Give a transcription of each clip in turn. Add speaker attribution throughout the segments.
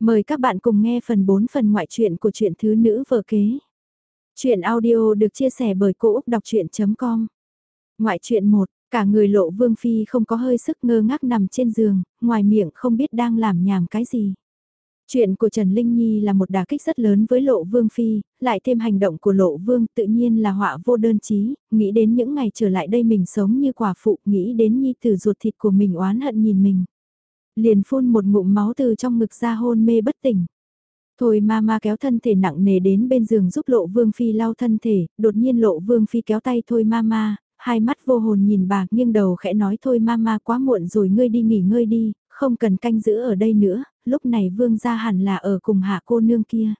Speaker 1: Mời các bạn cùng nghe phần 4 phần ngoại truyện của truyện thứ nữ vợ kế. Chuyện audio được chia sẻ bởi Cô Úc Đọc Chuyện.com Ngoại truyện 1, cả người lộ vương phi không có hơi sức ngơ ngác nằm trên giường, ngoài miệng không biết đang làm nhảm cái gì. Chuyện của Trần Linh Nhi là một đả kích rất lớn với lộ vương phi, lại thêm hành động của lộ vương tự nhiên là họa vô đơn chí, nghĩ đến những ngày trở lại đây mình sống như quả phụ, nghĩ đến nhi tử ruột thịt của mình oán hận nhìn mình. Liền phun một ngụm máu từ trong ngực ra hôn mê bất tỉnh. Thôi ma kéo thân thể nặng nề đến bên giường giúp lộ vương phi lau thân thể, đột nhiên lộ vương phi kéo tay thôi ma hai mắt vô hồn nhìn bà nghiêng đầu khẽ nói thôi ma quá muộn rồi ngươi đi nghỉ ngơi đi, không cần canh giữ ở đây nữa, lúc này vương ra hẳn là ở cùng hạ cô nương kia.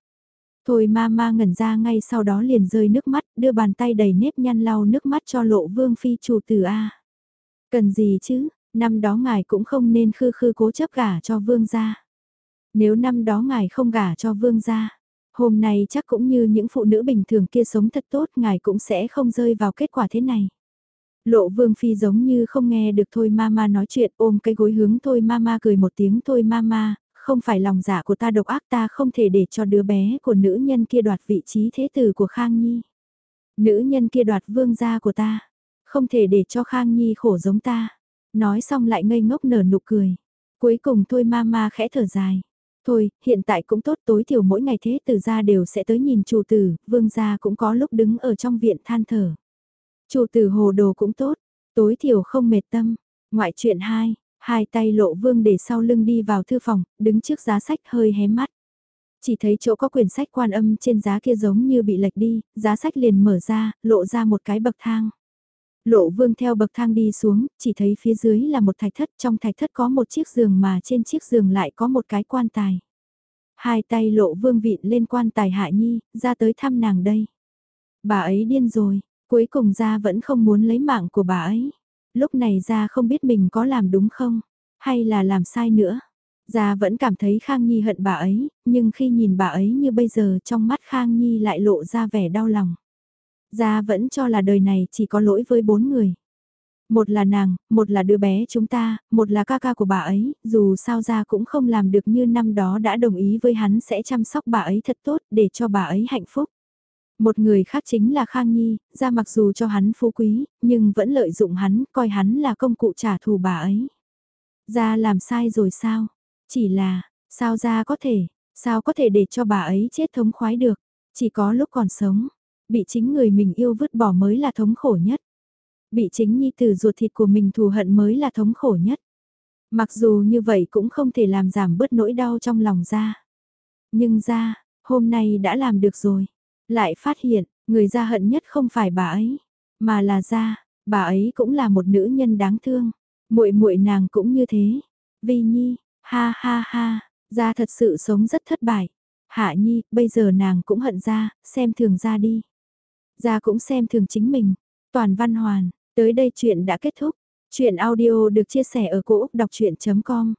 Speaker 1: Thôi ma ngẩn ra ngay sau đó liền rơi nước mắt, đưa bàn tay đầy nếp nhăn lau nước mắt cho lộ vương phi chủ tử A. Cần gì chứ, năm đó ngài cũng không nên khư khư cố chấp gả cho vương gia. Nếu năm đó ngài không gả cho vương gia, hôm nay chắc cũng như những phụ nữ bình thường kia sống thật tốt ngài cũng sẽ không rơi vào kết quả thế này. Lộ vương phi giống như không nghe được thôi mama nói chuyện ôm cái gối hướng thôi mama cười một tiếng thôi mama, không phải lòng giả của ta độc ác ta không thể để cho đứa bé của nữ nhân kia đoạt vị trí thế tử của Khang Nhi. Nữ nhân kia đoạt vương gia của ta, không thể để cho Khang Nhi khổ giống ta. Nói xong lại ngây ngốc nở nụ cười. Cuối cùng thôi mama khẽ thở dài. Thôi, hiện tại cũng tốt tối thiểu mỗi ngày thế từ gia đều sẽ tới nhìn chủ tử, vương gia cũng có lúc đứng ở trong viện than thở. Chủ tử hồ đồ cũng tốt, tối thiểu không mệt tâm. Ngoại chuyện 2, hai tay lộ vương để sau lưng đi vào thư phòng, đứng trước giá sách hơi hé mắt. Chỉ thấy chỗ có quyển sách quan âm trên giá kia giống như bị lệch đi, giá sách liền mở ra, lộ ra một cái bậc thang. Lộ vương theo bậc thang đi xuống, chỉ thấy phía dưới là một thạch thất, trong thạch thất có một chiếc giường mà trên chiếc giường lại có một cái quan tài. Hai tay lộ vương vịn lên quan tài hạ nhi, ra tới thăm nàng đây. Bà ấy điên rồi, cuối cùng ra vẫn không muốn lấy mạng của bà ấy. Lúc này ra không biết mình có làm đúng không, hay là làm sai nữa. Gia vẫn cảm thấy Khang Nhi hận bà ấy, nhưng khi nhìn bà ấy như bây giờ trong mắt Khang Nhi lại lộ ra vẻ đau lòng. Gia vẫn cho là đời này chỉ có lỗi với bốn người. Một là nàng, một là đứa bé chúng ta, một là ca ca của bà ấy, dù sao Gia cũng không làm được như năm đó đã đồng ý với hắn sẽ chăm sóc bà ấy thật tốt để cho bà ấy hạnh phúc. Một người khác chính là Khang Nhi, Gia mặc dù cho hắn phú quý, nhưng vẫn lợi dụng hắn, coi hắn là công cụ trả thù bà ấy. Gia làm sai rồi sao? Chỉ là, sao Gia có thể, sao có thể để cho bà ấy chết thống khoái được? Chỉ có lúc còn sống, bị chính người mình yêu vứt bỏ mới là thống khổ nhất. Bị chính nhi tử ruột thịt của mình thù hận mới là thống khổ nhất. Mặc dù như vậy cũng không thể làm giảm bớt nỗi đau trong lòng ra. Nhưng ra, hôm nay đã làm được rồi. Lại phát hiện, người ra hận nhất không phải bà ấy, mà là ra, bà ấy cũng là một nữ nhân đáng thương. muội muội nàng cũng như thế. Vi Nhi, ha ha ha, ra thật sự sống rất thất bại. Hạ Nhi, bây giờ nàng cũng hận ra, xem thường ra đi. Ra cũng xem thường chính mình. Toàn văn hoàn, tới đây chuyện đã kết thúc. Chuyện audio được chia sẻ ở cỗ đọc chuyện.com